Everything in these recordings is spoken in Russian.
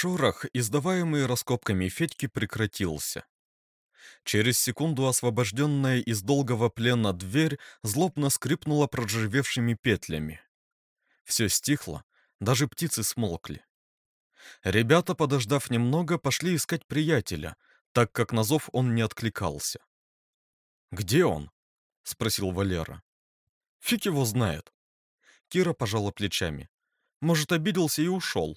Шорох, издаваемый раскопками Федьки, прекратился. Через секунду освобожденная из долгого плена дверь злобно скрипнула проржавевшими петлями. Все стихло, даже птицы смолкли. Ребята, подождав немного, пошли искать приятеля, так как на зов он не откликался. «Где он?» — спросил Валера. «Фиг его знает». Кира пожала плечами. «Может, обиделся и ушел».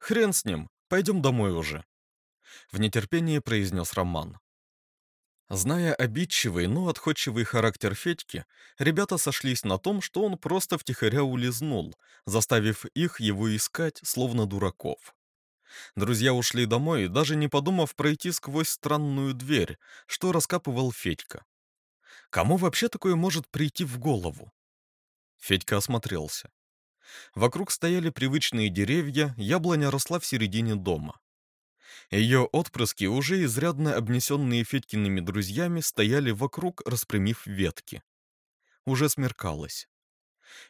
«Хрен с ним, пойдем домой уже», — в нетерпении произнес Роман. Зная обидчивый, но отходчивый характер Федьки, ребята сошлись на том, что он просто втихаря улизнул, заставив их его искать, словно дураков. Друзья ушли домой, даже не подумав пройти сквозь странную дверь, что раскапывал Федька. Кому вообще такое может прийти в голову? Федька осмотрелся. Вокруг стояли привычные деревья, яблоня росла в середине дома. Ее отпрыски, уже изрядно обнесенные Федькиными друзьями, стояли вокруг, распрямив ветки. Уже смеркалось.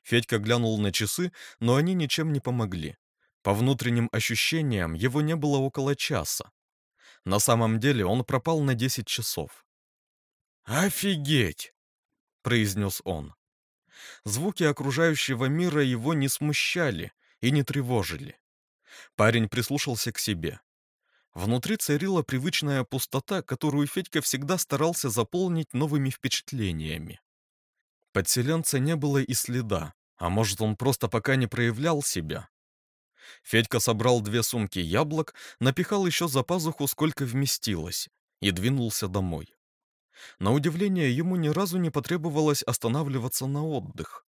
Федька глянул на часы, но они ничем не помогли. По внутренним ощущениям его не было около часа. На самом деле он пропал на 10 часов. «Офигеть!» — произнес он. Звуки окружающего мира его не смущали и не тревожили. Парень прислушался к себе. Внутри царила привычная пустота, которую Федька всегда старался заполнить новыми впечатлениями. Подселенца не было и следа, а может он просто пока не проявлял себя. Федька собрал две сумки яблок, напихал еще за пазуху сколько вместилось, и двинулся домой. На удивление, ему ни разу не потребовалось останавливаться на отдых.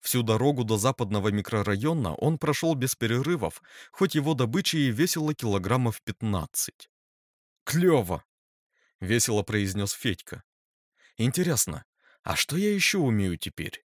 Всю дорогу до западного микрорайона он прошел без перерывов, хоть его добыча и весила килограммов 15. «Клево!» — весело произнес Федька. «Интересно, а что я еще умею теперь?»